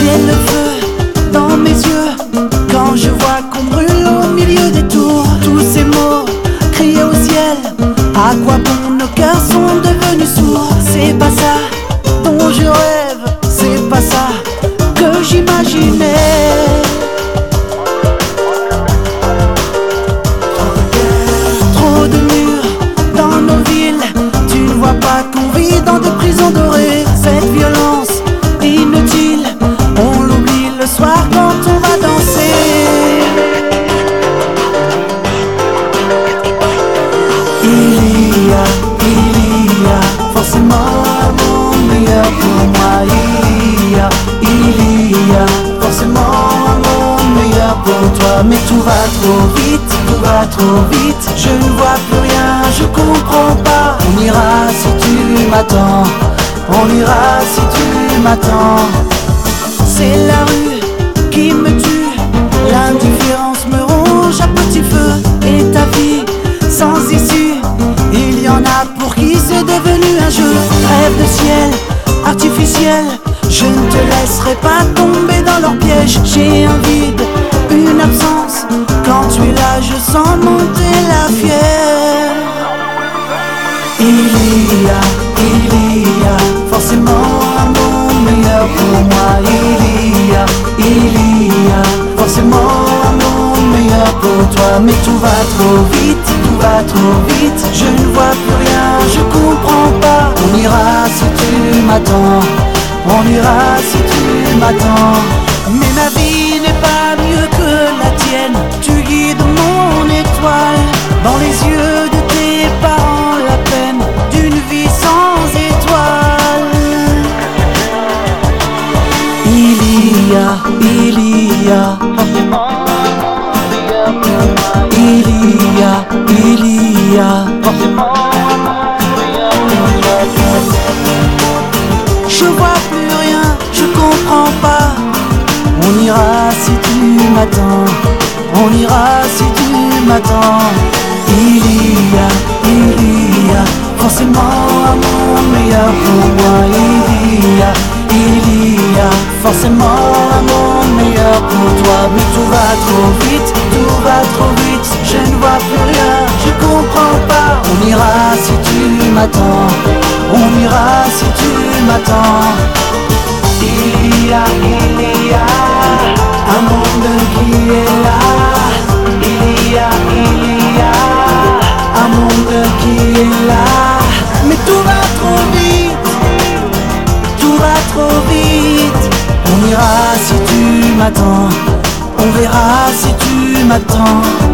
J'ai le feu dans mes yeux quand je vois qu'on brûle au milieu des tours. Tous ces mots Il y a, forcément monde meilleur pour toi. Mais tout va trop vite, tout va trop vite. Je ne vois plus rien, je comprends pas. On ira si tu m'attends, on ira si tu m'attends. C'est la rue pas tomber dans leur piège. J'ai un vide, une absence. Quand tu es là, je sens monter la fièvre. Il y a, il y a forcément un monde meilleur pour moi. Il y a, il y a forcément un monde meilleur pour toi. Mais tout va trop vite, tout va trop vite. Je ne vois plus rien, je comprends pas. On ira si tu m'attends, on ira si Mais ma vie n'est pas mieux que la tienne. Tu guides mon étoile dans les yeux de tes parents. La peine d'une vie sans étoile. Il y a, il y a Il y a, il y a si tu m'attends. On ira si tu m'attends. Il y a, il y a forcément un meilleur pour moi. Il y a, il y a forcément un meilleur pour toi. Mais tout va trop vite, tout va trop vite. Je ne vois plus rien, je comprends pas. On ira si tu m'attends. On ira si tu m'attends on verra si tu m'attends.